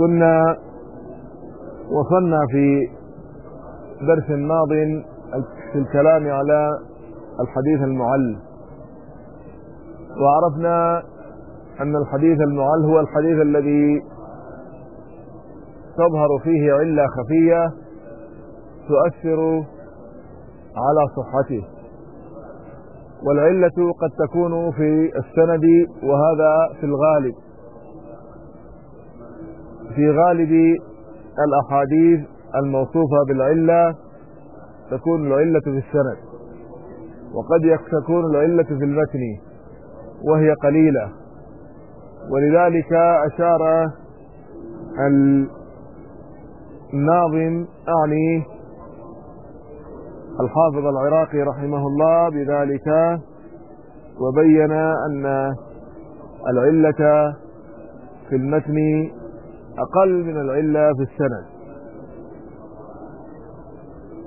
كنا وصلنا في درس ماض في الكلام على الحديث المعل. وعرفنا أن الحديث المعل هو الحديث الذي تظهر فيه علة خفية تؤثر على صحته. والعلة قد تكون في السند وهذا في الغالب. في غالب الأحاديث الموصوفة بالعلة تكون العلة في السند وقد تكون العلة في المتن وهي قليلة. ولذلك أشار الناظم أعني الحافظ العراقي رحمه الله بذلك وبين أن العلة في المتن أقل من العلة في السند.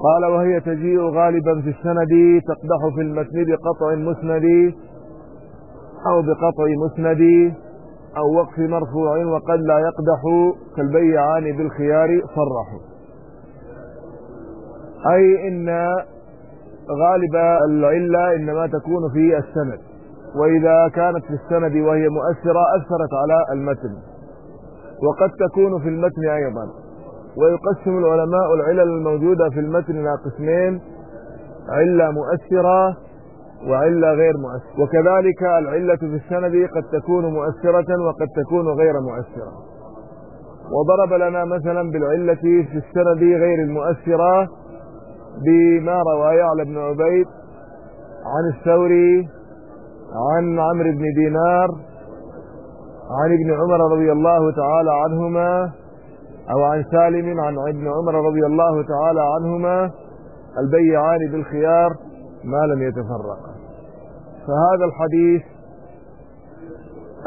قال وهي تجيء غالبا في السند تقدح في المتن بقطع مسند أو بقطع مسند أو وقف مرفوع وقد لا يقدح كالبيعان بالخيار صرحوا أي إن غالب العلة إنما تكون في السند وإذا كانت في السند وهي مؤثرة أثرت على المتن. وقد تكون في المتن أيضا. ويقسم العلماء العلل الموجودة في المتن إلى قسمين علة مؤثرة وعلة غير مؤثرة. وكذلك العلة في السند قد تكون مؤثرة وقد تكون غير مؤثرة. وضرب لنا مثلا بالعلة في السند غير المؤثرة بما روى يعلى بن عبيد عن الثوري عن عمرو بن دينار عن ابن عمر رضي الله تعالى عنهما أو عن سالم عن ابن عمر رضي الله تعالى عنهما البيعان بالخيار ما لم يتفرقا فهذا الحديث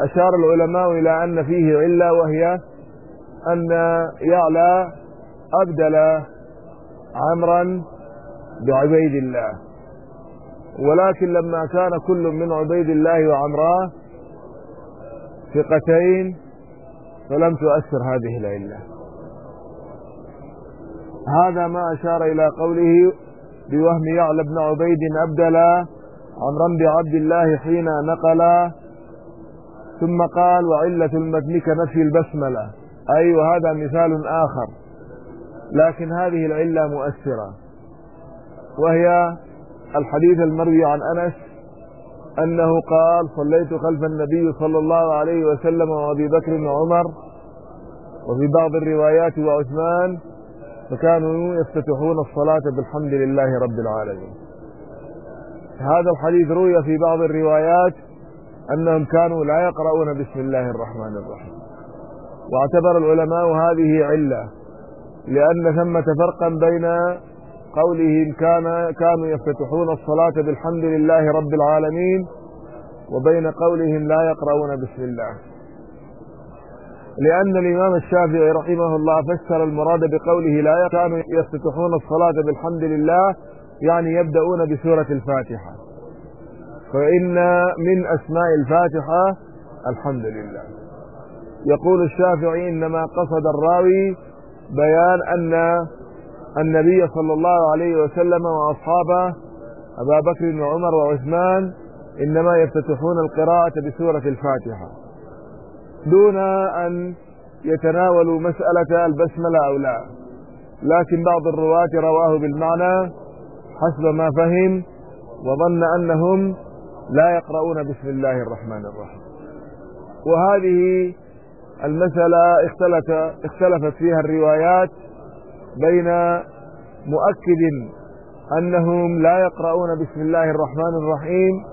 أشار العلماء إلى أن فيه علة وهي أن يعلى أبدل عمرا بعبيد الله. ولكن لما كان كل من عبيد الله وعمراه ثقتين فلم تؤثر هذه العلة. هذا ما أشار إلى قوله بوهم يعلى بن عبيد أبدل عمرا بعبد الله حين نقل ثم قال وعلة المتن كنفي البسملة. أي وهذا مثال آخر. لكن هذه العلة مؤثرة وهي الحديث المروي عن أنس أنه قال صليت خلف النبي صلى الله عليه وسلم وأبي بكر وعمر وفي بعض الروايات وعثمان فكانوا يفتتحون الصلاة بالحمد لله رب العالمين. هذا الحديث روي في بعض الروايات أنهم كانوا لا يقرؤون بسم الله الرحمن الرحيم. واعتبر العلماء هذه علة لأن ثمة فرقا بين قولهم كان كانوا يفتتحون الصلاة بالحمد لله رب العالمين وبين قولهم لا يقرؤون بسم الله. لأن الإمام الشافعي رحمه الله فسر المراد بقوله لا كانوا يفتتحون الصلاة بالحمد لله يعني يبدأون بسورة الفاتحة. فإن من أسماء الفاتحة الحمد لله. يقول الشافعي إنما قصد الراوي بيان أن النبي صلى الله عليه وسلم وأصحابه أبا بكر وعمر وعثمان إنما يفتتحون القراءة بسورة الفاتحة. دون أن يتناولوا مسألة البسملة أو لا. لكن بعض الرواة رواه بالمعنى حسب ما فهم وظن أنهم لا يقرؤون بسم الله الرحمن الرحيم. وهذه المسألة اختلف اختلفت فيها الروايات بين مؤكد أنهم لا يقرؤون بسم الله الرحمن الرحيم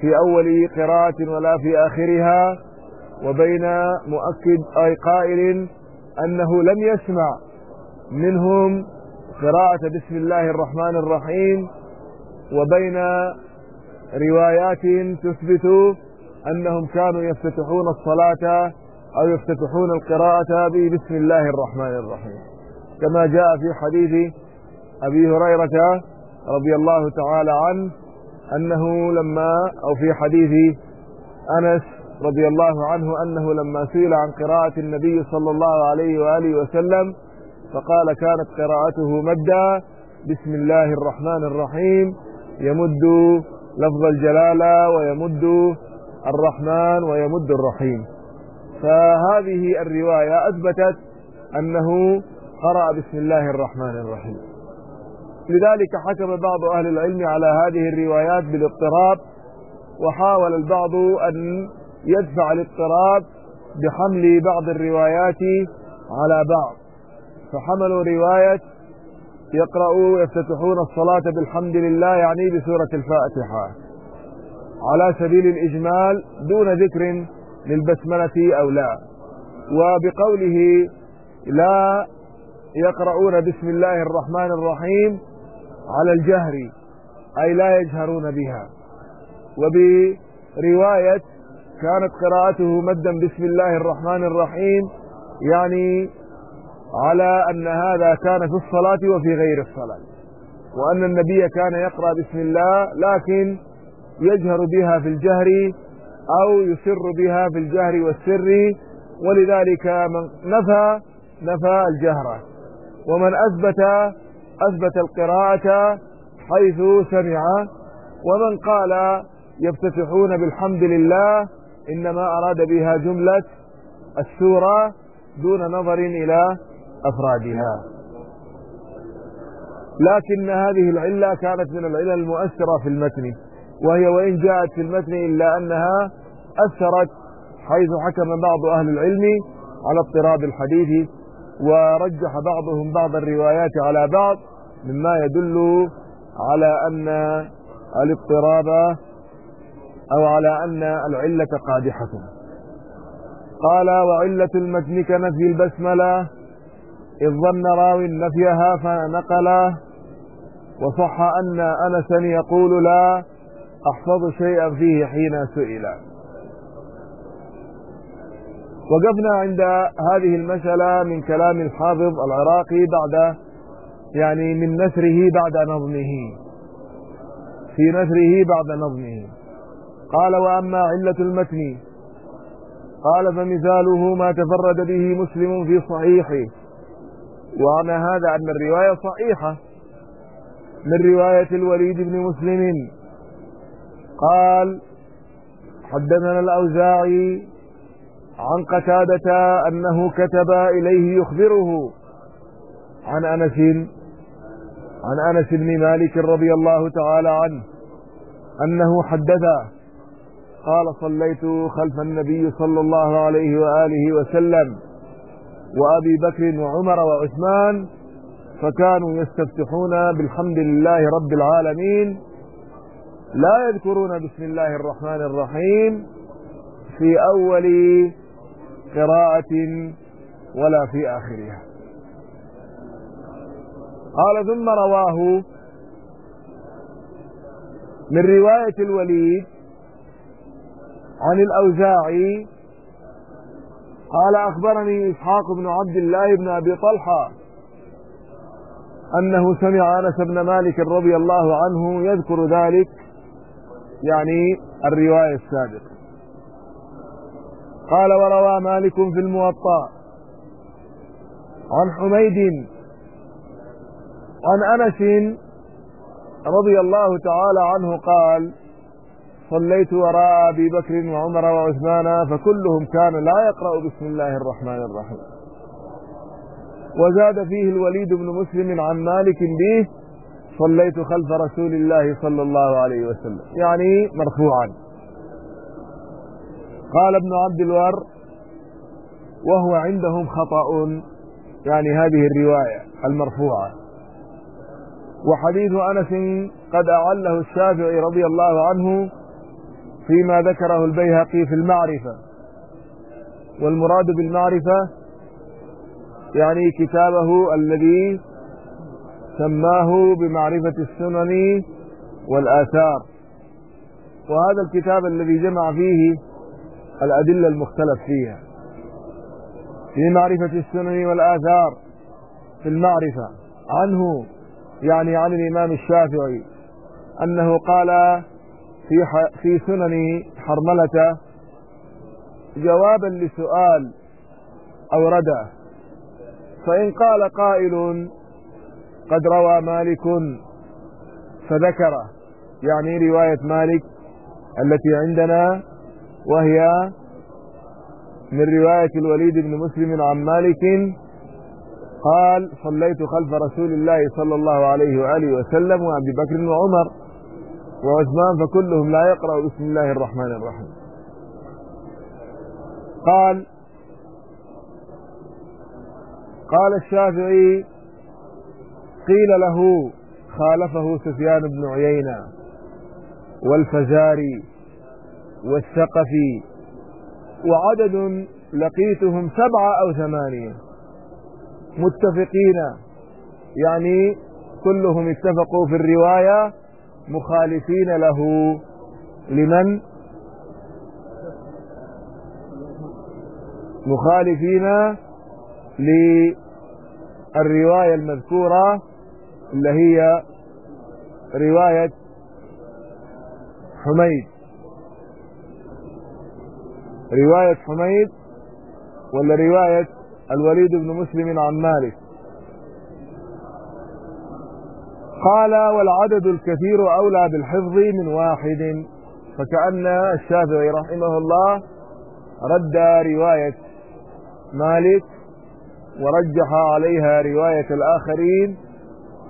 في أول قراءة ولا في آخرها وبين مؤكد أي قائل أنه لم يسمع منهم قراءة بسم الله الرحمن الرحيم وبين روايات تثبت أنهم كانوا يفتتحون الصلاة أو يفتتحون القراءة بسم الله الرحمن الرحيم. كما جاء في حديث أبي هريرة رضي الله تعالى عنه أنه لما أو في حديث أنس رضي الله عنه أنه لما سئل عن قراءة النبي صلى الله عليه وآله وسلم فقال كانت قراءته مدا بسم الله الرحمن الرحيم يمد لفظ الجلالة ويمد الرحمن ويمد الرحيم. فهذه الرواية أثبتت أنه قرأ بسم الله الرحمن الرحيم. لذلك حكم بعض أهل العلم على هذه الروايات بالاضطراب وحاول البعض أن يدفع الاضطراب بحمل بعض الروايات على بعض. فحملوا رواية يقرأوا يفتتحون الصلاة بالحمد لله يعني بسورة الفاتحة. على سبيل الإجمال دون ذكر للبسملة أو لا. وبقوله لا يقرؤون بسم الله الرحمن الرحيم على الجهر أي لا يجهرون بها. وبرواية كانت قراءته مدا بسم الله الرحمن الرحيم يعني على أن هذا كان في الصلاة وفي غير الصلاة وأن النبي كان يقرأ بسم الله لكن يجهر بها في الجهر أو يسر بها في الجهر والسر ولذلك من نفى نفى الجهر. ومن أثبت أثبت القراءة حيث سمع ومن قال يفتتحون بالحمد لله إنما أراد بها جملة السورة دون نظر إلى أفرادها. لكن هذه العلة كانت من العلل المؤثرة في المتن وهي وإن جاءت في المتن إلا أنها أثرت حيث حكم بعض أهل العلم على اضطراب الحديث ورجح بعضهم بعض الروايات على بعض مما يدل على أن الاضطراب أو على أن العلة قادحة. قال وعلة المتن كنفي البسملة إذ ظن راو نفيها فنقل وصح أن أنسا يقول لا أحفظ شيئا فيه حين سئل. وقفنا عند هذه المسألة من كلام الحافظ العراقي بعد يعني من نثره بعد نظمه. في نثره بعد نظمه. قال وأما علة المتن قال فمثاله ما تفرد به مسلم في صحيحه. وأنا هذا أن الرواية صحيحة من رواية الوليد بن مسلم. قال حدثنا الأوزاعي عن قتادة أنه كتب إليه يخبره عن أنس عن أنس بن مالك رضي الله تعالى عنه أنه حدثه قال صليت خلف النبي صلى الله عليه وآله وسلم وأبي بكر وعمر وعثمان فكانوا يستفتحون بالحمد لله رب العالمين لا يذكرون بسم الله الرحمن الرحيم في أول قراءة ولا في آخرها. قال ثم رواه من رواية الوليد عن الأوزاعي قال أخبرني إسحاق بن عبد الله بن أبي طلحة أنه سمع أنس بن مالك رضي الله عنه يذكر ذلك يعني الرواية السابقة. قال وروى مالك في الموطأ عن حميد عن أنس رضي الله تعالى عنه قال صليت وراء أبي بكر وعمر وعثمان فكلهم كان لا يقرأ بسم الله الرحمن الرحيم. وزاد فيه الوليد بن مسلم عن مالك به صليت خلف رسول الله صلى الله عليه وسلم يعني مرفوعا. قال ابن عبد الور وهو عندهم خطأ يعني هذه الرواية المرفوعة. وحديث أنس قد أعله الشافعي رضي الله عنه فيما ذكره البيهقي في المعرفة. والمراد بالمعرفة يعني كتابه الذي سماه بمعرفة السنن والآثار. وهذا الكتاب الذي جمع فيه الأدلة المختلف فيها. في معرفة السنن والآثار في المعرفة. عنه يعني عن الإمام الشافعي أنه قال في في سنن حرملة جوابا لسؤال أورده فإن قال قائل قد روى مالك فذكر يعني رواية مالك التي عندنا وهي من رواية الوليد بن مسلم عن مالك قال صليت خلف رسول الله صلى الله عليه وآله وسلم وأبي بكر وعمر وعثمان فكلهم لا يقرأ بسم الله الرحمن الرحيم. قال قال الشافعي قيل له خالفه سفيان بن عيينة والفزاري والثقفي وعدد لقيتهم سبعة أو ثمانية. متفقين. يعني كلهم اتفقوا في الرواية مخالفين له. لمن؟ مخالفين للرواية المذكورة اللي هي رواية حميد. رواية حميد ولا رواية الوليد بن مسلم عن مالك. قال والعدد الكثير أولى بالحفظ من واحد. فكأن الشافعي رحمه الله رد رواية مالك ورجح عليها رواية الآخرين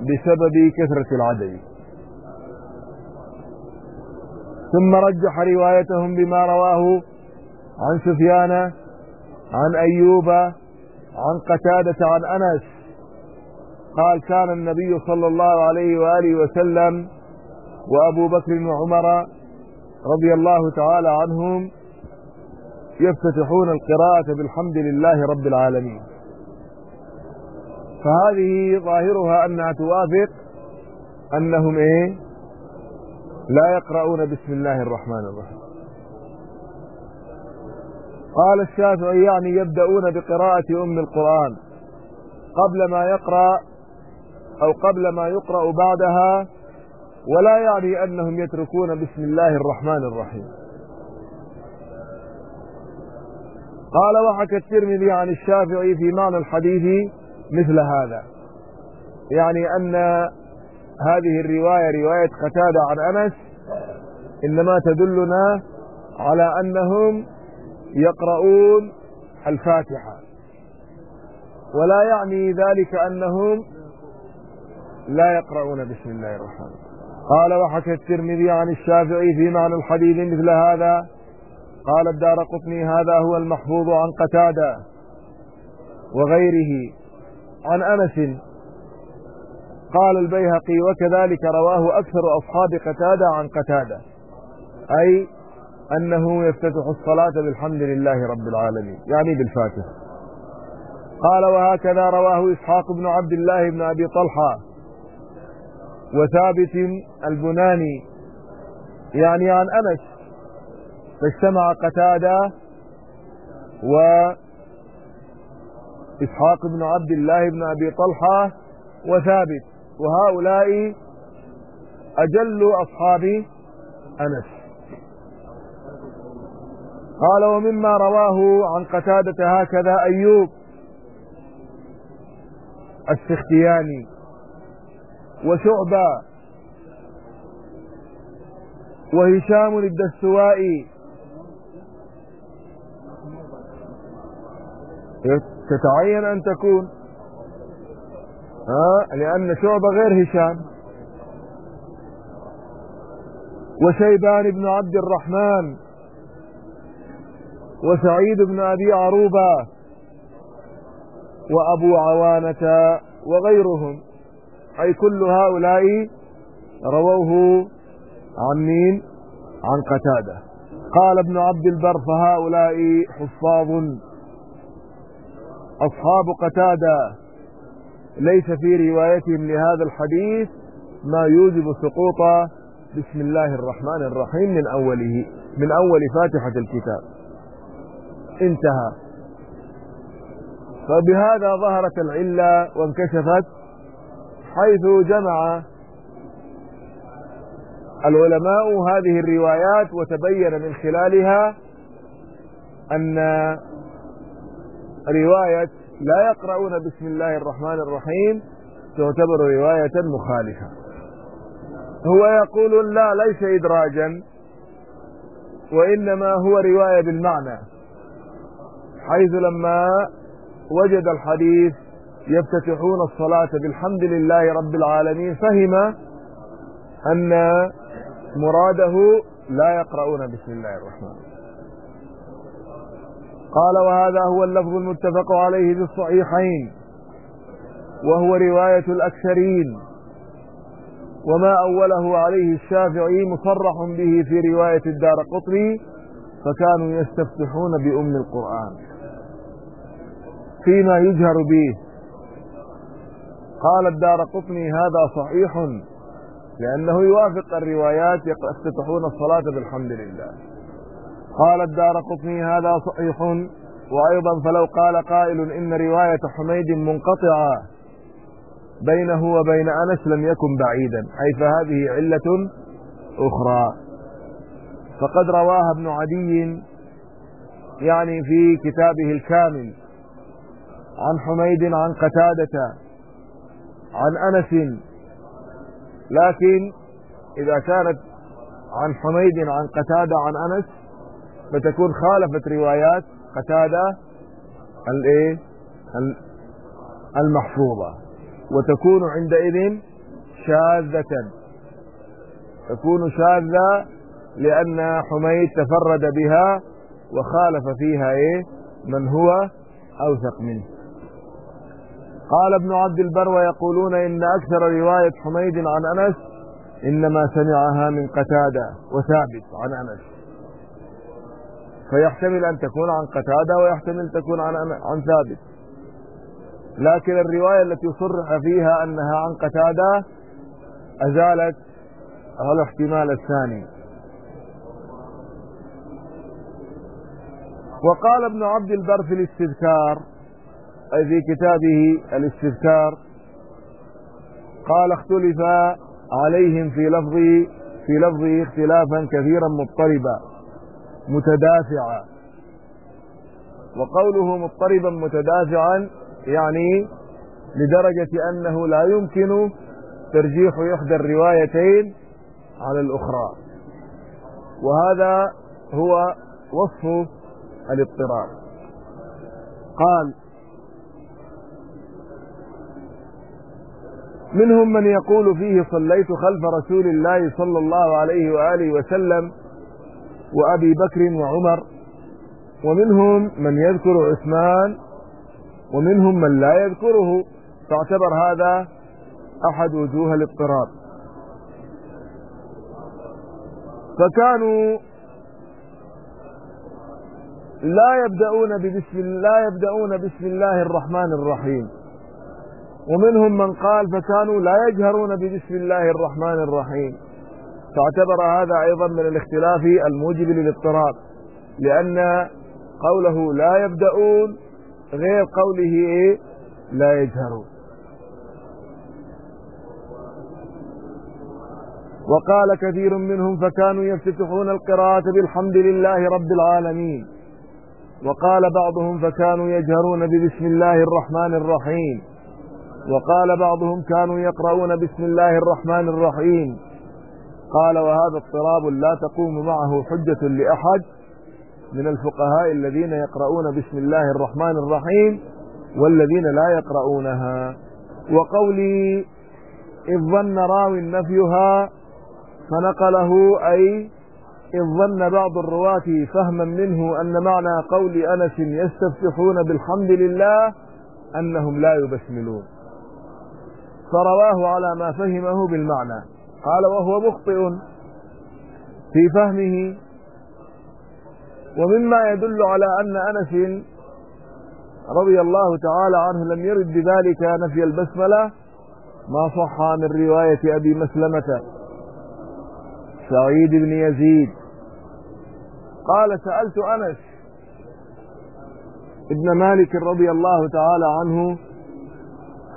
بسبب كثرة العدد. ثم رجح روايتهم بما رواه عن سفيان عن أيوب عن قتادة عن أنس قال كان النبي صلى الله عليه وآله وسلم وأبو بكر وعمر رضي الله تعالى عنهم يفتتحون القراءة بالحمد لله رب العالمين. فهذه ظاهرها أنها توافق أنهم إيه؟ لا يقرؤون بسم الله الرحمن الرحيم. قال الشافعي يعني يبدأون بقراءة أم القرآن قبل ما يقرأ أو قبل ما يقرأ بعدها ولا يعني أنهم يتركون بسم الله الرحمن الرحيم. قال وحكى الترمذي عن الشافعي في معنى الحديث مثل هذا. يعني أن هذه الرواية رواية قتادة عن أنس إنما تدلنا على أنهم يقرؤون الفاتحة. ولا يعني ذلك أنهم لا يقرؤون بسم الله الرحمن قال وحكى الترمذي عن الشافعي في معنى الحديث مثل هذا. قال الدار قطني هذا هو المحفوظ عن قتادة وغيره. عن أنس قال البيهقي وكذلك رواه أكثر أصحاب قتادة عن قتادة. أي أنه يفتتح الصلاة بالحمد لله رب العالمين. يعني بالفاتحة قال وهكذا رواه إسحاق بن عبد الله بن أبي طلحة وثابت البناني يعني عن أنس فاجتمع قتادة و إسحاق بن عبد الله بن أبي طلحة وثابت. وهؤلاء أجل أصحاب أنس. قال ومما رواه عن قتادة هكذا أيوب السختياني وشعبة وهشام الدستوائي. تتعين أن تكون. ها؟ لأن شعبة غير هشام. وشيبان بن عبد الرحمن. وسعيد بن أبي عروبة وأبو عوانة وغيرهم. أي كل هؤلاء رووه عن مين؟ عن قتادة. قال ابن عبد البر فهؤلاء حفاظ. أصحاب قتادة. ليس في روايتهم لهذا الحديث ما يوجب سقوط بسم الله الرحمن الرحيم من أوله من أول فاتحة الكتاب. انتهى. فبهذا ظهرت العلة وانكشفت حيث جمع العلماء هذه الروايات وتبين من خلالها أن رواية لا يقرؤون بسم الله الرحمن الرحيم تعتبر رواية مخالفة. هو يقول لا ليس إدراجا وإنما هو رواية بالمعنى. حيث لما وجد الحديث يفتتحون الصلاة بالحمد لله رب العالمين فهم أن مراده لا يقرؤون بسم الله الرحمن قال وهذا هو اللفظ المتفق عليه في الصحيحين وهو رواية الأكثرين وما أوله عليه الشافعي مصرح به في رواية الدار قطري فكانوا يستفتحون بأم القرآن. فيما يجهر به. قال الدار قطني هذا صحيح لأنه يوافق الروايات يفتتحون الصلاة بالحمد لله. قال الدار قطني هذا صحيح وأيضا فلو قال قائل إن رواية حميد منقطعة بينه وبين أنس لم يكن بعيدا أي فهذه علة أخرى. فقد رواها ابن عدي يعني في كتابه الكامل. عن حميد عن قتادة عن أنس. لكن إذا كانت عن حميد عن قتادة عن أنس فتكون خالفت روايات قتادة الايه المحفوظة. وتكون عندئذ شاذة. تكون شاذة لأن حميد تفرد بها وخالف فيها إيه؟ من هو أوثق منه. قال ابن عبد البر ويقولون إن أكثر رواية حميد عن أنس إنما سمعها من قتادة وثابت عن أنس. فيحتمل أن تكون عن قتادة ويحتمل تكون عن عن ثابت. لكن الرواية التي صرح فيها أنها عن قتادة أزالت الاحتمال الثاني. وقال ابن عبد البر في الاستذكار أي في كتابه الاستذكار. قال اختلف عليهم في لفظ في لفظه اختلافا كثيرا مضطربا متدافعا. وقوله مضطربا متدافعا يعني لدرجة أنه لا يمكن ترجيح إحدى الروايتين على الأخرى. وهذا هو وصف الاضطراب. قال منهم من يقول فيه صليت خلف رسول الله صلى الله عليه وآله وسلم وأبي بكر وعمر ومنهم من يذكر عثمان ومنهم من لا يذكره. فاعتبر هذا أحد وجوه الاضطراب. فكانوا لا يبدأون لا يبدأون بسم الله الرحمن الرحيم. ومنهم من قال فكانوا لا يجهرون ببسم الله الرحمن الرحيم. فاعتبر هذا أيضا من الاختلاف الموجب للاضطراب لأن قوله لا يبدأون غير قوله إيه لا يجهرون. وقال كثير منهم فكانوا يفتتحون القراءة بالحمد لله رب العالمين. وقال بعضهم فكانوا يجهرون ببسم الله الرحمن الرحيم. وقال بعضهم كانوا يقرؤون بسم الله الرحمن الرحيم. قال وهذا اضطراب لا تقوم معه حجة لأحد من الفقهاء الذين يقرؤون بسم الله الرحمن الرحيم والذين لا يقرؤونها. وقولي إذ ظن راو نفيها فنقله أي إذ ظن بعض الرواة فهما منه أن معنى قول أنس يستفتحون بالحمد لله أنهم لا يبسملون. فرواه على ما فهمه بالمعنى. قال وهو مخطئ في فهمه. ومما يدل على أن أنس رضي الله تعالى عنه لم يرد بذلك نفي البسملة. ما صح من رواية أبي مسلمة. سعيد بن يزيد. قال سألت أنس ابن مالك رضي الله تعالى عنه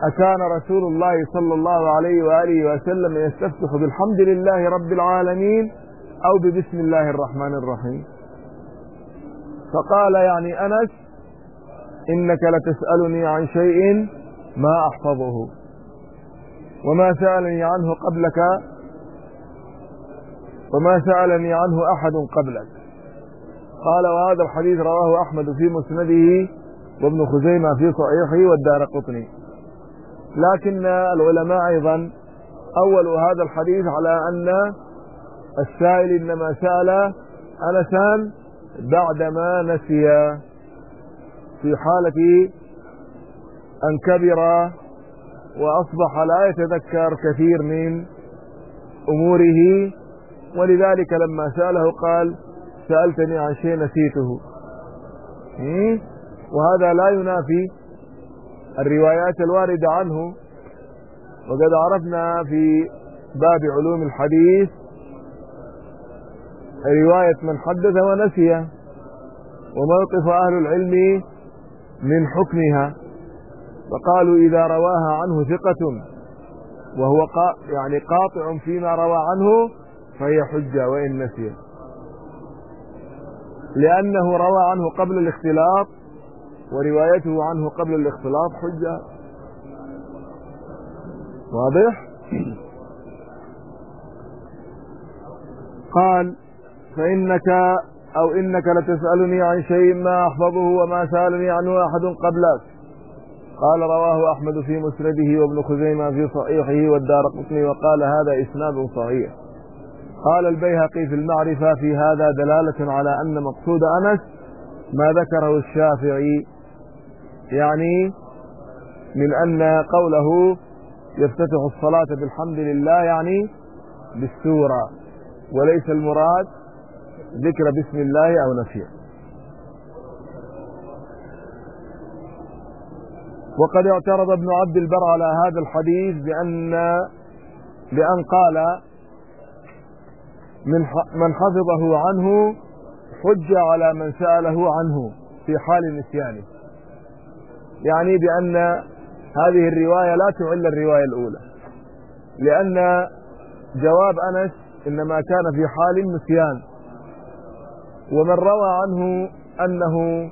أكان رسول الله صلى الله عليه وآله وسلم يستفتح بالحمد لله رب العالمين أو ببسم الله الرحمن الرحيم. فقال يعني أنس إنك لتسألني عن شيء ما أحفظه. وما سألني عنه قبلك وما سألني عنه أحد قبلك. قال وهذا الحديث رواه أحمد في مسنده وابن خزيمة في صحيحه والدار قطني. لكن العلماء أيضا أولوا هذا الحديث على أن السائل إنما سأل أنسان بعدما نسي في حالة أن كبر وأصبح لا يتذكر كثير من أموره ولذلك لما سأله قال سألتني عن شيء نسيته. وهذا لا ينافي الروايات الواردة عنه. وقد عرفنا في باب علوم الحديث رواية من حدث ونسي وموقف أهل العلم من حكمها. فقالوا إذا رواها عنه ثقة وهو يعني قاطع فيما روى عنه فهي حجة وإن نسي. لأنه روى عنه قبل الاختلاط وروايته عنه قبل الاختلاط حجة. واضح؟ قال فإنك أو إنك لتسألني عن شيء ما أحفظه وما سألني عنه أحد قبلك. قال رواه أحمد في مسنده وابن خزيمة في صحيحه والدار قطني وقال هذا إسناد صحيح. قال البيهقي في المعرفة في هذا دلالة على أن مقصود أنس ما ذكره الشافعي يعني من أن قوله يفتتح الصلاة بالحمد لله يعني بالسورة وليس المراد ذكر بسم الله أو نفيه وقد اعترض ابن عبد البر على هذا الحديث بأن بأن قال من من حفظه عنه حج على من سأله عنه في حال نسيانه. يعني بأن هذه الرواية لا تعل الرواية الأولى. لأن جواب أنس إنما كان في حال النسيان. ومن روى عنه أنه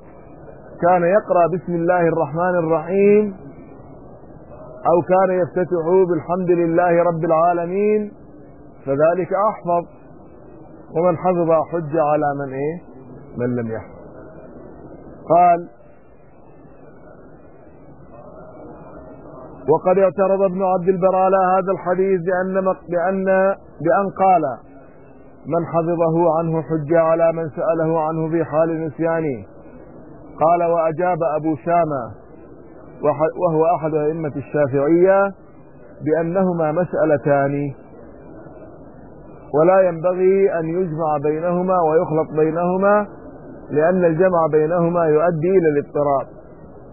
كان يقرأ بسم الله الرحمن الرحيم أو كان يفتتح بالحمد لله رب العالمين فذلك أحفظ. ومن حفظ حج على من إيه؟ من لم يحفظ. قال وقد اعترض ابن عبد البر على هذا الحديث بأن بأن بأن قال من حفظه عنه حج على من سأله عنه في حال نسيانه قال وأجاب أبو شامة وهو أحد أئمة الشافعية بأنهما مسألتان. ولا ينبغي أن يجمع بينهما ويخلط بينهما لأن الجمع بينهما يؤدي إلى الاضطراب.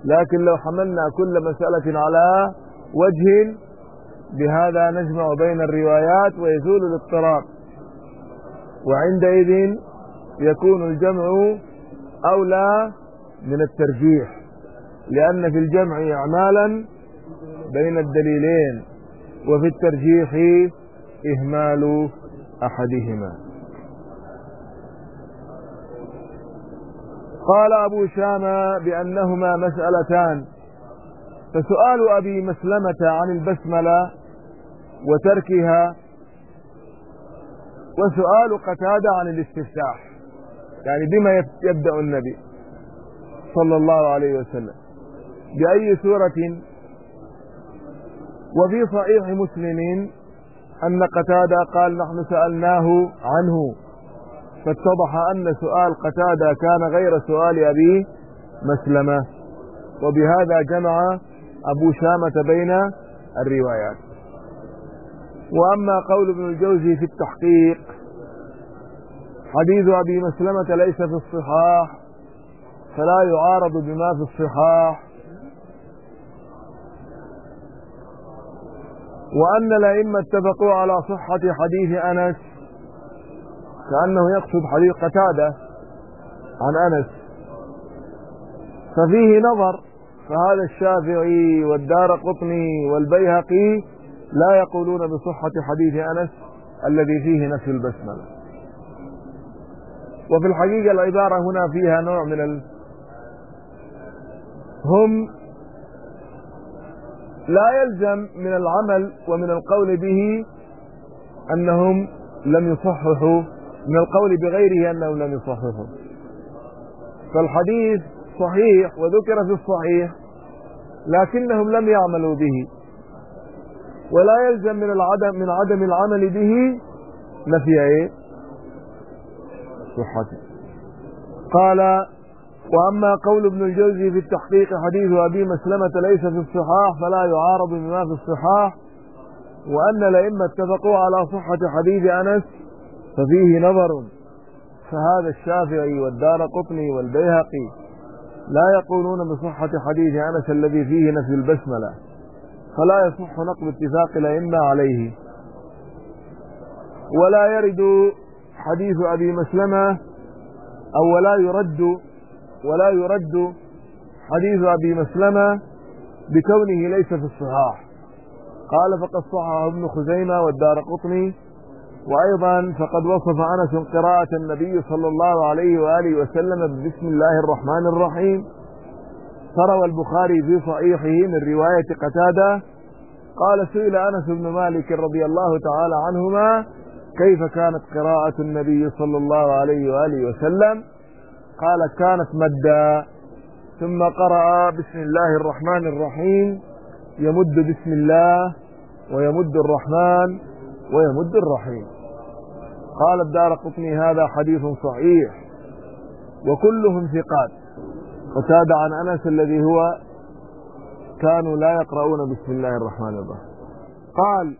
لكن لو حملنا كل مسألة على وجه بهذا نجمع بين الروايات ويزول الاضطراب. وعندئذ يكون الجمع أولى من الترجيح لأن في الجمع إعمالا بين الدليلين وفي الترجيح إهمال أحدهما. قال أبو شامة بأنهما مسألتان فسؤال أبي مسلمة عن البسملة وتركها وسؤال قتادة عن الاستفتاح يعني بما يبدأ النبي صلى الله عليه وسلم. بأي سورة؟ وفي صحيح مسلم أن قتادة قال نحن سألناه عنه فاتضح أن سؤال قتادة كان غير سؤال أبي مسلمة وبهذا جمع أبو شامة بين الروايات. وأما قول ابن الجوزي في التحقيق حديث أبي مسلمة ليس في الصحاح فلا يعارض بما في الصحاح. وأن الأئمة اتفقوا على صحة حديث أنس كأنه يقصد حديث قتادة عن أنس. ففيه نظر فهذا الشافعي والدار قطني والبيهقي لا يقولون بصحة حديث أنس الذي فيه نفي البسملة. وفي الحقيقة العبارة هنا فيها نوع من ال... هم لا يلزم من العمل ومن القول به أنهم لم يصححوا من القول بغيره أنهم لم يصححوا. فالحديث صحيح وذكر في الصحيح لكنهم لم يعملوا به. ولا يلزم من العدم من عدم العمل به نفي إيه؟ صحته قال وأما قول ابن الجوزي في التحقيق حديث أبي مسلمة ليس في الصحاح فلا يعارض بما في الصحاح وأن الأئمة اتفقوا على صحة حديث أنس ففيه نظر. فهذا الشافعي والدار قطني والبيهقي لا يقولون بصحة حديث أنس الذي فيه نفي البسملة فلا يصح نقل اتفاق الأئمة عليه. ولا يرد حديث أبي مسلمة أو ولا يرد ولا يرد حديث أبي مسلمة بكونه ليس في الصحاح. قال فقد صححه ابن خزيمة والدار قطني وأيضا فقد وصف أنس قراءة النبي صلى الله عليه وآله وسلم بسم الله الرحمن الرحيم. فروى البخاري في صحيحه من رواية قتادة قال سئل أنس بن مالك رضي الله تعالى عنهما كيف كانت قراءة النبي صلى الله عليه وآله وسلم؟ قال كانت مدا ثم قرأ بسم الله الرحمن الرحيم يمد بسم الله ويمد الرحمن ويمد الرحيم. قال الدار قطني هذا حديث صحيح وكلهم ثقات. قتاد عن أنس الذي هو كانوا لا يقرؤون بسم الله الرحمن الرحيم. قال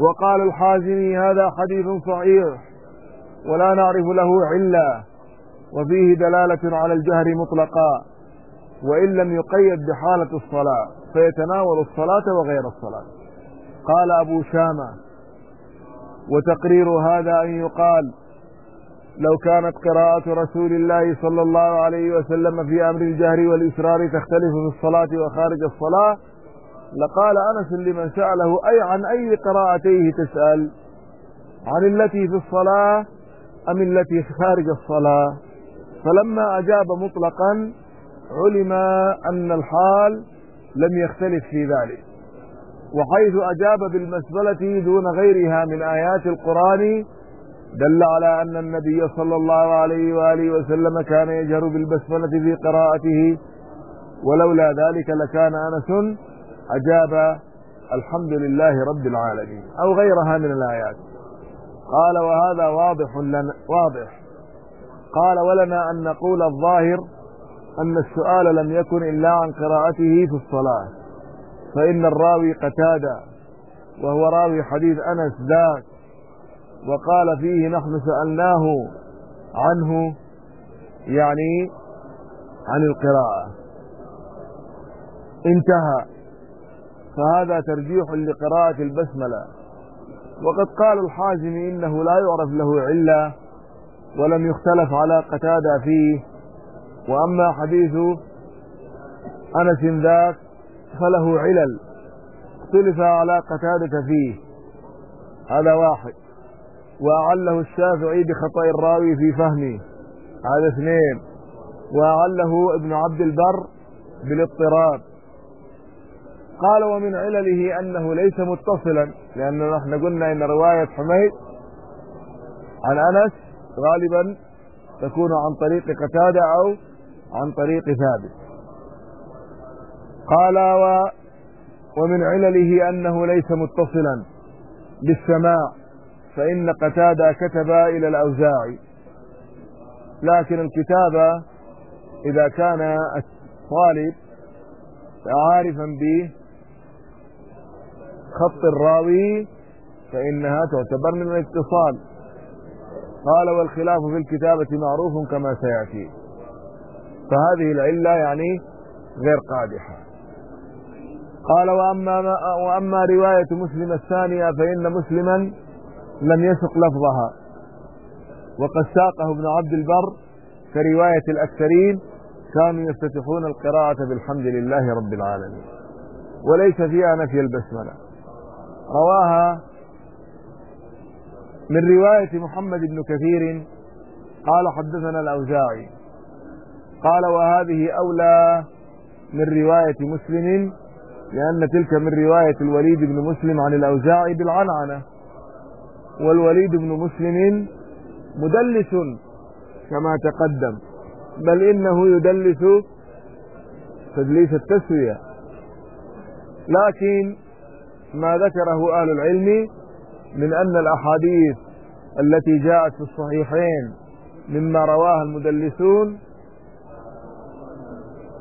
وقال الحازمي هذا حديث صحيح ولا نعرف له علة وفيه دلالة على الجهر مطلقا وإن لم يقيد بحالة الصلاة فيتناول الصلاة وغير الصلاة. قال أبو شامة وتقرير هذا أن يقال لو كانت قراءة رسول الله صلى الله عليه وسلم في أمر الجهر والإسرار تختلف في الصلاة وخارج الصلاة لقال أنس لمن سأله أي عن أي قراءتيه تسأل؟ عن التي في الصلاة أم التي خارج الصلاة؟ فلما أجاب مطلقا علم أن الحال لم يختلف في ذلك. وحيث أجاب بالمسبلة دون غيرها من آيات القرآن دل على أن النبي صلى الله عليه وآله وسلم كان يجهر بالبسملة في قراءته ولولا ذلك لكان أنس أجاب الحمد لله رب العالمين أو غيرها من الآيات. قال وهذا واضح لنا واضح. قال ولنا أن نقول الظاهر أن السؤال لم يكن إلا عن قراءته في الصلاة. فإن الراوي قتادة وهو راوي حديث أنس ذاك وقال فيه نحن سألناه عنه يعني عن القراءة. انتهى. فهذا ترجيح لقراءة البسملة. وقد قال الحازم إنه لا يعرف له علة ولم يختلف على قتادة فيه. وأما حديث أنس ذاك فله علل اختلف على قتادة فيه. هذا واحد. وأعله الشافعي بخطأ الراوي في فهمه. هذا اثنين. وأعله ابن عبد البر بالاضطراب. قال ومن علله أنه ليس متصلا لأن نحن قلنا إن رواية حميد عن أنس غالبا تكون عن طريق قتادة أو عن طريق ثابت. قال و ومن علله أنه ليس متصلا بالسماع فإن قتادة كتب إلى الأوزاعي لكن الكتابة إذا كان الطالب عارفا به خط الراوي فإنها تعتبر من الاتصال. قال والخلاف في الكتابة معروف كما سيأتي. فهذه العلة يعني غير قادحة. قال وأما, وأما رواية مسلم الثانية فإن مسلما لم يسق لفظها. وقد ساقه ابن عبد البر كرواية الأكثرين كانوا يفتتحون القراءة بالحمد لله رب العالمين. وليس فيها نفي البسملة. رواها من رواية محمد بن كثير قال حدثنا الأوزاعي. قال وهذه أولى من رواية مسلم لأن تلك من رواية الوليد بن مسلم عن الأوزاعي بالعنعنة. والوليد بن مسلم مدلس كما تقدم بل إنه يدلس تدليس التسوية. لكن ما ذكره أهل العلم من أن الأحاديث التي جاءت في الصحيحين مما رواها المدلسون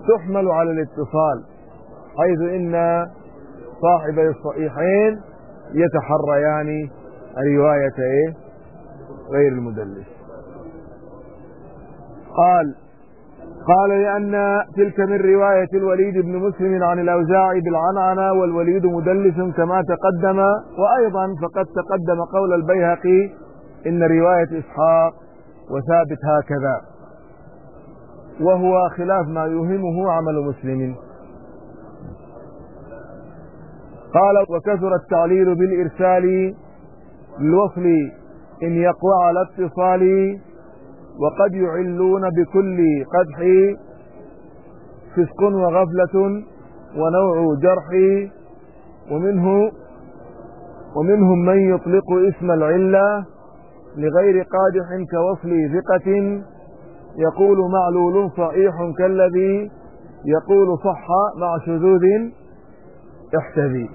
تحمل على الاتصال. حيث إن صاحبي الصحيحين يتحريان رواية إيه؟ غير المدلس قال قال لأن تلك من رواية الوليد بن مسلم عن الأوزاعي بالعنعنة والوليد مدلس كما تقدم وأيضا فقد تقدم قول البيهقي إن رواية إسحاق وثابت هكذا وهو خلاف ما يوهمه عمل مسلم قال وكثر التعليل بالإرسال للوصل إن يقوى على اتصال وقد يعلون بكل قدح فسق وغفلة ونوع جرح ومنه ومنهم من يطلق اسم العلة لغير قادح كوصل ثقة يقول معلول صحيح كالذي يقول صح مع شذوذ احتذي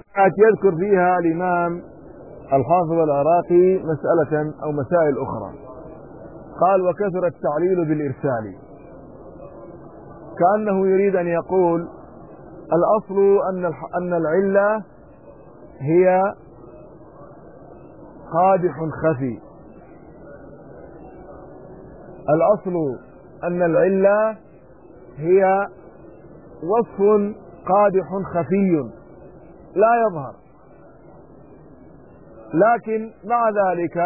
يذكر فيها الإمام الحافظ العراقي مسألة أو مسائل أخرى. قال وكثر التعليل بالإرسال. كأنه يريد أن يقول الأصل أن أن العلة هي قادح خفي. الأصل أن العلة هي وصف قادح خفي. لا يظهر. لكن مع ذلك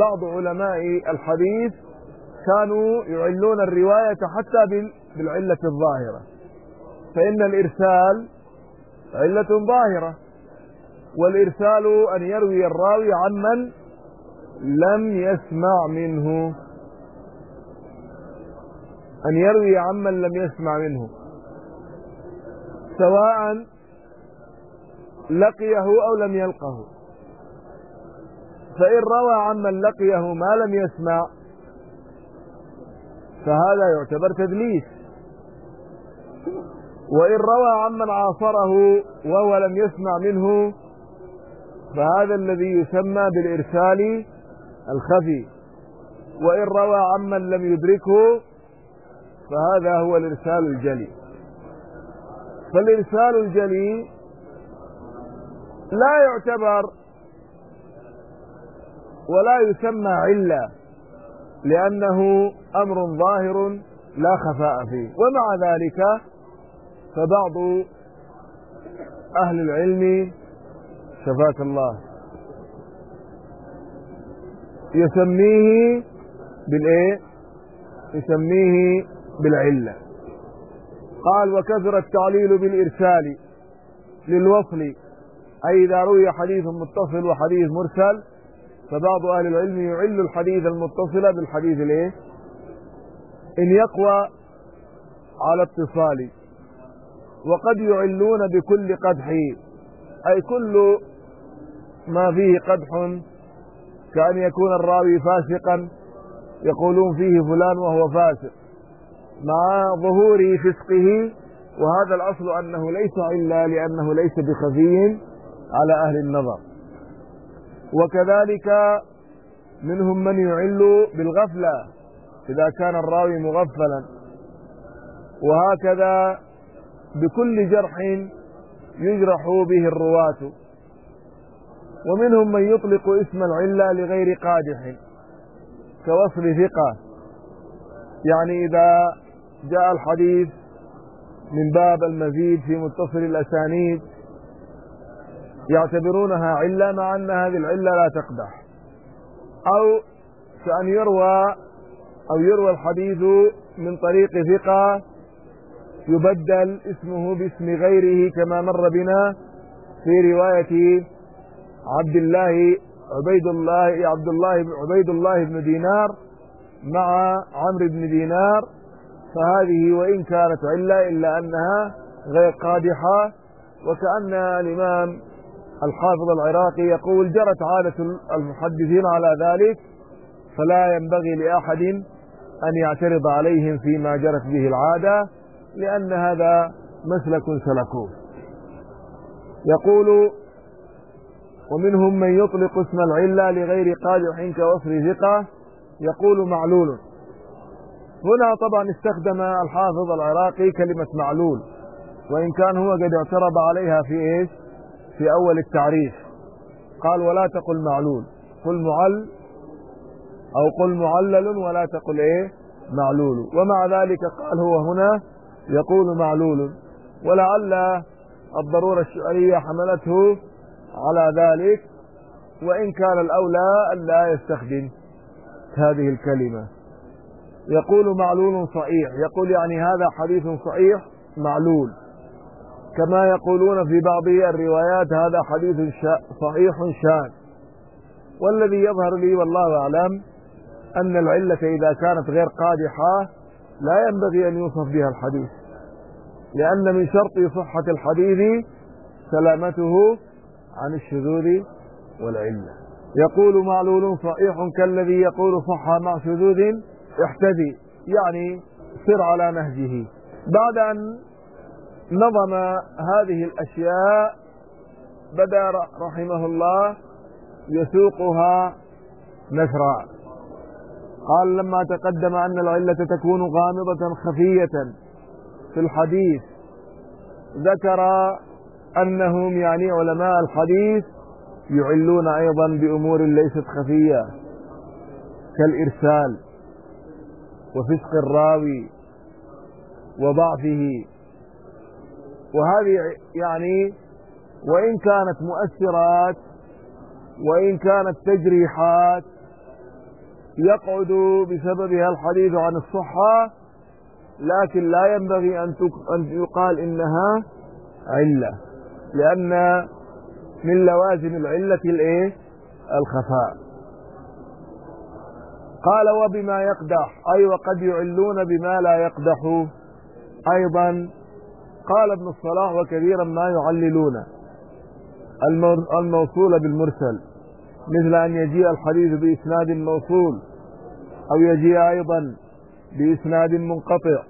بعض علماء الحديث كانوا يعلون الرواية حتى بالعلة الظاهرة. فإن الإرسال علة ظاهرة والإرسال أن يروي الراوي عمن لم يسمع منه. أن يروي عمن لم يسمع منه. سواء لقيه أو لم يلقه. فإن روى عمن لقيه ما لم يسمع فهذا يعتبر تدليس. وإن روى عمن عاصره وهو لم يسمع منه فهذا الذي يسمى بالإرسال الخفي. وإن روى عمن لم يدركه فهذا هو الإرسال الجلي. فالإرسال الجلي لا يعتبر ولا يسمى علة لأنه أمر ظاهر لا خفاء فيه. ومع ذلك فبعض أهل العلم شفاك الله يسميه بالإيه؟ يسميه بالعلة. قال وكثر التعليل بالإرسال للوصل أي إذا روي حديث متصل وحديث مرسل فبعض أهل العلم يعل الحديث المتصل بالحديث الإيه؟ إن يقوى على اتصال. وقد يعلون بكل قدح أي كل ما فيه قدح كأن يكون الراوي فاسقا يقولون فيه فلان وهو فاسق. مع ظهور فسقه وهذا الأصل أنه ليس إلا لأنه ليس بخفي. على أهل النظر. وكذلك منهم من يعل بالغفلة إذا كان الراوي مغفلا. وهكذا بكل جرح يجرح به الرواة. ومنهم من يطلق اسم العلة لغير قادح كوصل ثقة. يعني إذا جاء الحديث من باب المزيد في متصل الأسانيد يعتبرونها علة مع أن هذه العلة لا تقدح أو كأن يروى أو يروى الحديث من طريق ثقة يبدل اسمه باسم غيره كما مر بنا في رواية عبد الله عبيد الله عبد الله عبيد الله بن دينار مع عمرو بن دينار. فهذه وإن كانت علة إلا أنها غير قادحة. وكأن الإمام الحافظ العراقي يقول جرت عادة المحدثين على ذلك فلا ينبغي لأحد أن يعترض عليهم فيما جرت به العادة لأن هذا مسلك سلكوه يقول ومنهم من يطلق اسم العلة لغير قادح كوصف ثقة يقول معلول. هنا طبعا استخدم الحافظ العراقي كلمة معلول وإن كان هو قد اعترض عليها في إيش؟ في أول التعريف. قال ولا تقل معلول. قل معل أو قل معلل ولا تقل إيه؟ معلول. ومع ذلك قال هو هنا يقول معلول. ولعل الضرورة الشعرية حملته على ذلك وإن كان الأولى أن لا يستخدم هذه الكلمة. يقول معلول صحيح. يقول يعني هذا حديث صحيح معلول. كما يقولون في بعض الروايات هذا حديث صحيح شاذ والذي يظهر لي والله أعلم أن العلة إذا كانت غير قادحة لا ينبغي أن يوصف بها الحديث. لأن من شرط صحة الحديث سلامته عن الشذوذ والعلة. يقول معلول صحيح كالذي يقول صح مع شذوذ احتدي يعني سر على نهجه. بعد أن نظم هذه الأشياء بدأ رحمه الله يسوقها نثرا قال لما تقدم أن العلة تكون غامضة خفية في الحديث ذكر أنهم يعني علماء الحديث يعلون أيضا بأمور ليست خفية كالإرسال وفسق الراوي وضعفه. وهذه يعني وإن كانت مؤثرات وإن كانت تجريحات يقعد بسببها الحديث عن الصحة لكن لا ينبغي أن يقال إنها علة لأن من لوازم العلة الإيه؟ الخفاء قال وبما يقدح أي وقد يعلون بما لا يقدح أيضا قال ابن الصلاح وكثيرا ما يعللون. الموصول بالمرسل مثل أن يجيء الحديث بإسناد موصول أو يجيء أيضا بإسناد منقطع.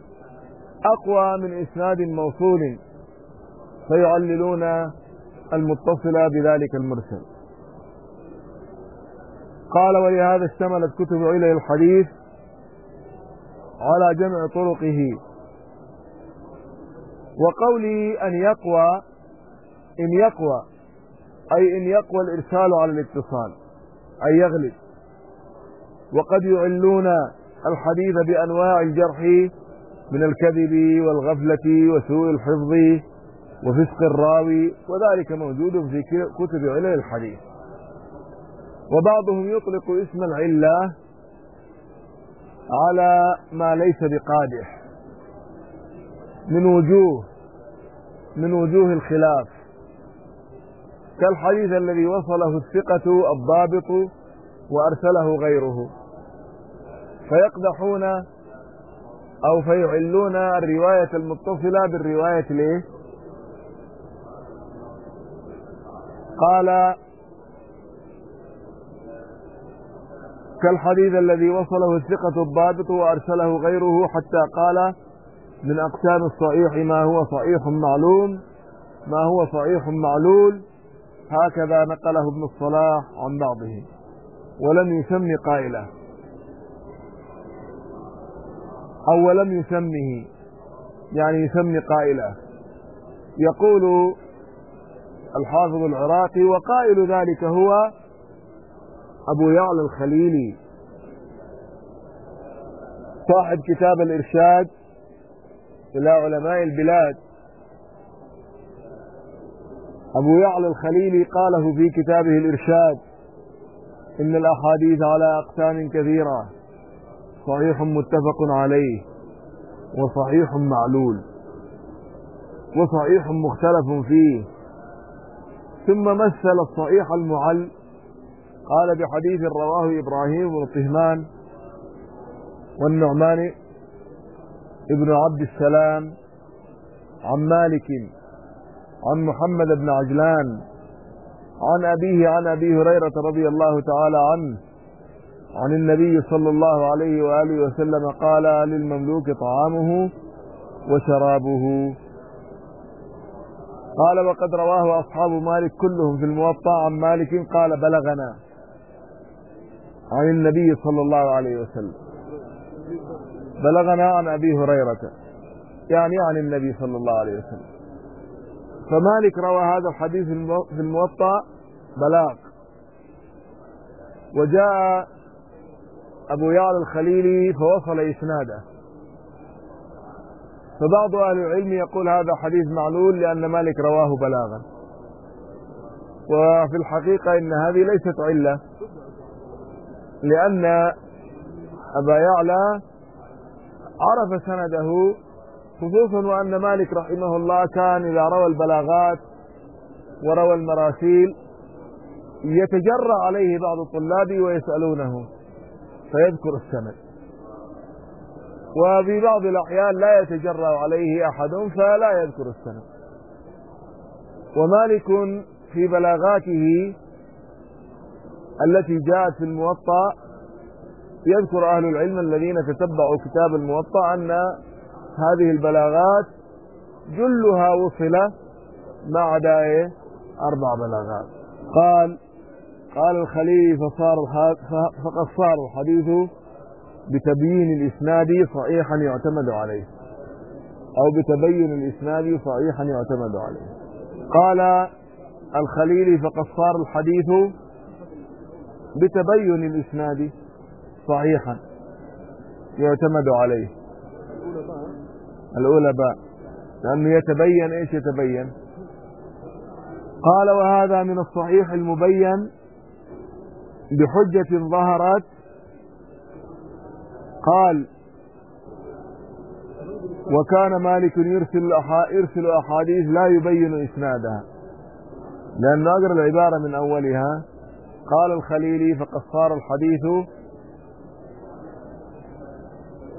أقوى من إسناد موصول فيعللون المتصل بذلك المرسل. قال ولهذا اشتملت كتب علل الحديث على جمع طرقه. وقولي أن يقوى إن يقوى أي إن يقوى الإرسال على الاتصال أي يغلب. وقد يعلون الحديث بأنواع الجرح من الكذب والغفلة وسوء الحفظ وفسق الراوي وذلك موجود في كتب علل الحديث. وبعضهم يطلق اسم العلة على ما ليس بقادح. من وجوه من وجوه الخلاف. كالحديث الذي وصله الثقة الضابط وأرسله غيره. فيقدحون أو فيعلون الرواية المتصلة بالرواية الايه قال كالحديث الذي وصله الثقة الضابط وأرسله غيره حتى قال من أقسام الصحيح ما هو صحيح معلوم ما هو صحيح معلول هكذا نقله ابن الصلاح عن بعضه ولم يسمي قائله. أو ولم يسمه يعني يسمي قائله. يقول الحافظ العراقي وقائل ذلك هو أبو يعلى الخليلي صاحب كتاب الإرشاد إلى علماء البلاد. أبو يعلى الخليلي قاله في كتابه الإرشاد إن الأحاديث على أقسام كثيرة صحيح متفق عليه وصحيح معلول وصحيح مختلف فيه. ثم مثل الصحيح المعل قال بحديث رواه إبراهيم بن طهمان والنعمان ابن عبد السلام عن مالك عن محمد بن عجلان عن أبيه عن أبي هريرة رضي الله تعالى عنه عن النبي صلى الله عليه وآله وسلم قال للمملوك طعامه وشرابه. قال وقد رواه أصحاب مالك كلهم في الموطأ عن مالك قال بلغنا. عن النبي صلى الله عليه وسلم. بلغنا عن أبي هريرة يعني عن النبي صلى الله عليه وسلم. فمالك روى هذا الحديث في الموطأ بلاغ. وجاء أبو يعلى الخليلي فوصل إسناده. فبعض أهل العلم يقول هذا حديث معلول لأن مالك رواه بلاغا. وفي الحقيقة إن هذه ليست علة لأن أبا يعلى عرف سنده خصوصا وأن مالك رحمه الله كان إذا روى البلاغات وروى المراسيل يتجرى عليه بعض الطلاب ويسألونه فيذكر السند. وفي بعض الأحيان لا يتجرى عليه أحد فلا يذكر السند. ومالك في بلاغاته التي جاءت في الموطأ يذكر أهل العلم الذين تتبعوا كتاب الموطأ أن هذه البلاغات جلها وصل ما عدا إيه؟ أربع بلاغات. قال قال الخليل فصار فقد صار الحديث بتبيين الإسناد صحيحا يعتمد عليه. أو بتبين الإسناد صحيحا يعتمد عليه. قال الخليل فقد صار الحديث بتبين الإسناد. صحيحا. يعتمد عليه. الأولى باء. لأنه يتبين إيش يتبين؟ قال وهذا من الصحيح المبين بحجة ظهرت. قال وكان مالك يرسل يرسل أحاديث لا يبين إسنادها. لأن أقرأ العبارة من أولها. قال الخليلي فقد صار الحديث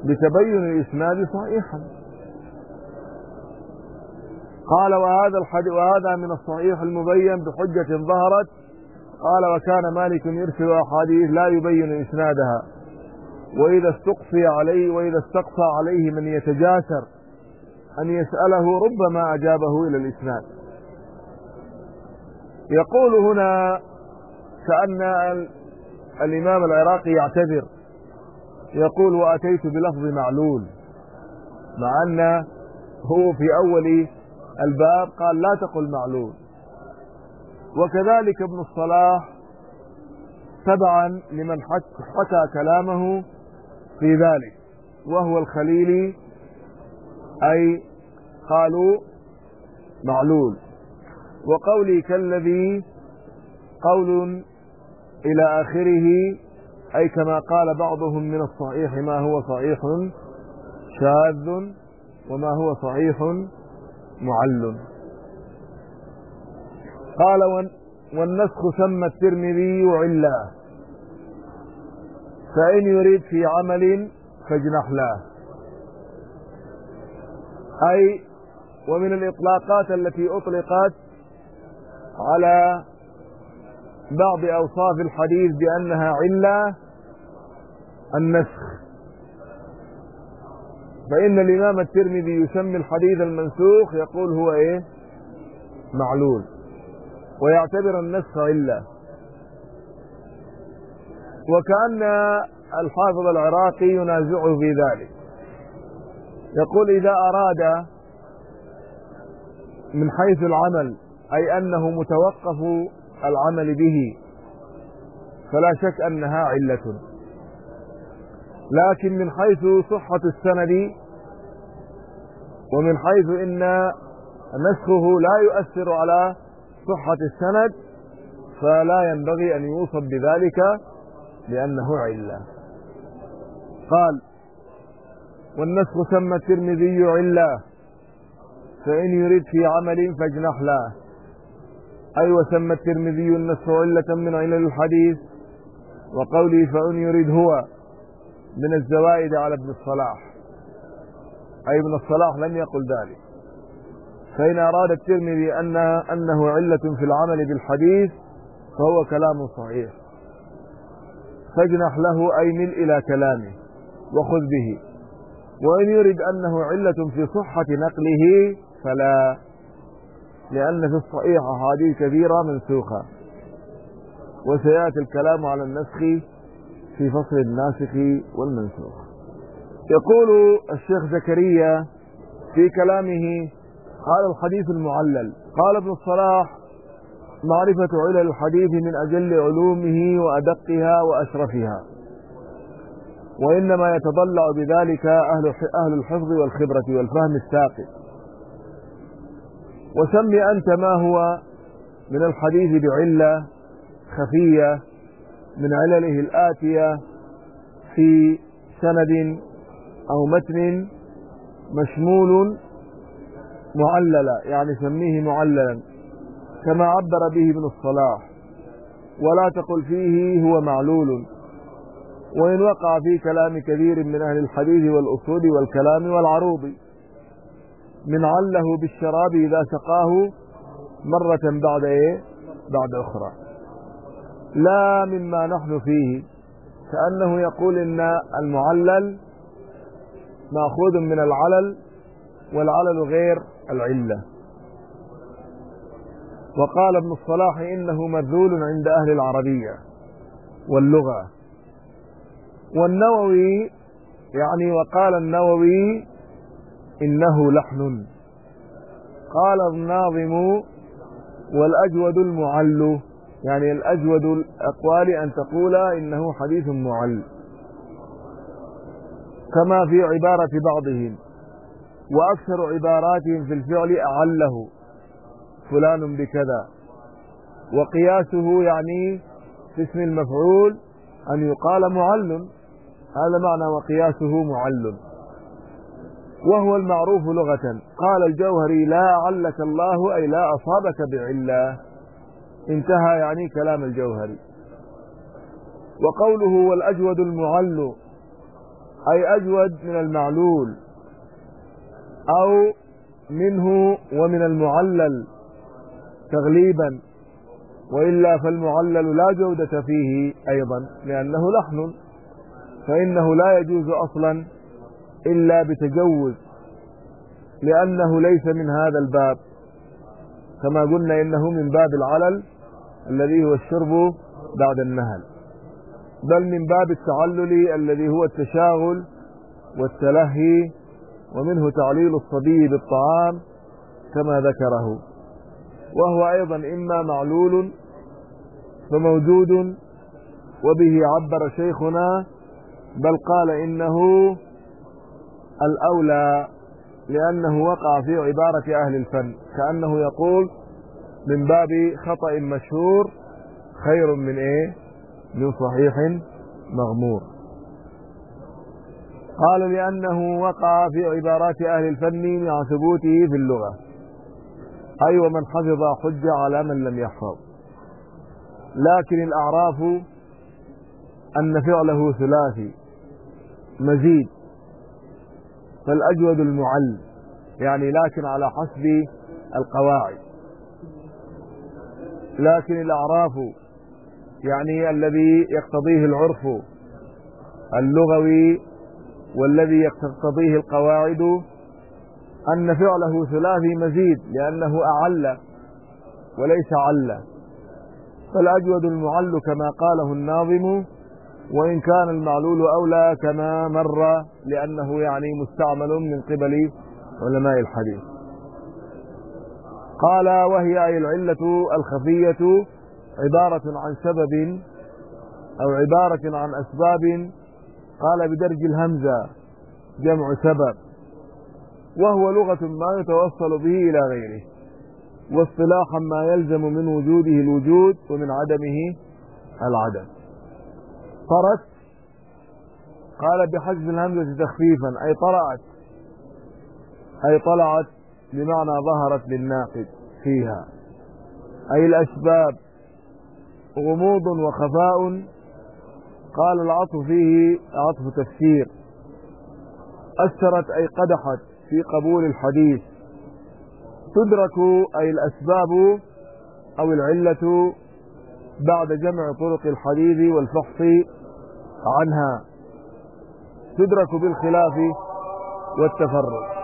بتبين الإسناد صحيحا. قال وهذا الحديث وهذا من الصحيح المبين بحجة ظهرت. قال وكان مالك يرسل أحاديث لا يبين إسنادها. وإذا استقصي عليه وإذا استقصى عليه من يتجاسر أن يسأله ربما أجابه إلى الإسناد. يقول هنا كأن الإمام العراقي يعتذر. يقول وأتيت بلفظ معلول مع أن هو في أول الباب قال لا تقل معلول. وكذلك ابن الصلاح تبعا لمن حكى كلامه في ذلك وهو الخليلي أي قالوا معلول. وقولي كالذي قول إلى آخره أي كما قال بعضهم من الصحيح ما هو صحيح شاذ وما هو صحيح معل. قال والنسخ سمى الترمذي علا فإن يريد في عمل فاجنح له. أي ومن الإطلاقات التي أطلقت على بعض أوصاف الحديث بأنها علة النسخ. فإن الإمام الترمذي يسمي الحديث المنسوخ يقول هو إيه؟ معلول. ويعتبر النسخ علة. وكأن الحافظ العراقي ينازعه في ذلك. يقول إذا أراد من حيث العمل أي أنه متوقف العمل به فلا شك أنها علة. لكن من حيث صحة السند ومن حيث إن نسخه لا يؤثر على صحة السند فلا ينبغي أن يوصف بذلك لأنه علة. قال والنسخ سمى الترمذي علة فإن يريد في عمل فاجنح له أي وسمى الترمذي النسخ علة من علل الحديث وقولي فإن يريد هو من الزوائد على ابن الصلاح. أي ابن الصلاح لم يقل ذلك. فإن أراد الترمذي أن أنه علة في العمل بالحديث فهو كلام صحيح. فاجنح له أي مل إلى كلامه وخذ به. وإن يرد أنه علة في صحة نقله فلا. لأن في الصحيح أحاديث كثيرة منسوخة. وسيأتي الكلام على النسخ في فصل الناسخ والمنسوخ. يقول الشيخ زكريا في كلامه قال الحديث المعلل قال ابن الصلاح معرفة علل الحديث من أجل علومه وأدقها وأشرفها وإنما يتضلع بذلك أهل أهل الحفظ والخبرة والفهم الساقط. وسم أنت ما هو من الحديث بعلة خفية من علله الآتية في سند أو متن مشمول معللا يعني سميه معللا كما عبر به ابن الصلاح ولا تقل فيه هو معلول. وإن وقع في كلام كثير من أهل الحديث والأصول والكلام والعروض. من عله بالشراب إذا سقاه مرة بعد إيه؟ بعد أخرى. لا مما نحن فيه كأنه يقول إن المعلل مأخوذ من العلل والعلل غير العلة. وقال ابن الصلاح إنه مذول عند أهل العربية واللغة. والنووي يعني وقال النووي إنه لحن. قال الناظم والأجود المعل. يعني الأجود الأقوال أن تقول إنه حديث معل. كما في عبارة بعضهم. وأكثر عباراتهم في الفعل أعله. فلان بكذا. وقياسه يعني في اسم المفعول أن يقال معل. هذا معنى وقياسه معل. وهو المعروف لغة. قال الجوهري لا علك الله أي لا أصابك بعلة. انتهى يعني كلام الجوهري. وقوله والأجود المعل أي أجود من المعلول أو منه ومن المعلل تغليبا. وإلا فالمعلل لا جودة فيه أيضا لأنه لحن فإنه لا يجوز أصلا إلا بتجوز لأنه ليس من هذا الباب. كما قلنا إنه من باب العلل الذي هو الشرب بعد النهل. بل من باب التعلل الذي هو التشاغل والتلهي ومنه تعليل الصبي بالطعام كما ذكره. وهو أيضا إما معلول فموجود وبه عبر شيخنا بل قال إنه الأولى لأنه وقع في عبارة أهل الفن كأنه يقول من باب خطأ مشهور خير من إيه؟ من صحيح مغمور. قال لأنه وقع في عبارات أهل الفن مع ثبوته في اللغة. أي ومن حفظ حج على من لم يحفظ. لكن الأعراف أن فعله ثلاثي. مزيد. فالأجود المعل يعني لكن على حسب القواعد. لكن الأعراف يعني الذي يقتضيه العرف اللغوي والذي يقتضيه القواعد أن فعله ثلاثي مزيد لأنه أعل وليس عل. فالأجود المعل كما قاله الناظم وإن كان المعلول أولى كما مر لأنه يعني مستعمل من قبل علماء الحديث. قال وهي أي العلة الخفية عبارة عن سبب أو عبارة عن أسباب. قال بدرج الهمزة جمع سبب وهو لغة ما يتوصل به إلى غيره واصطلاحا ما يلزم من وجوده الوجود ومن عدمه العدم. طرت؟ قال بحذف الهمزة تخفيفا أي طلعت. أي طلعت بمعنى ظهرت للناقد فيها. أي الأسباب غموض وخفاء. قال العطف فيه عطف تفسير. أثرت أي قدحت في قبول الحديث. تدرك أي الأسباب أو العلة بعد جمع طرق الحديث والفحص عنها تدرك بالخلاف والتفرق.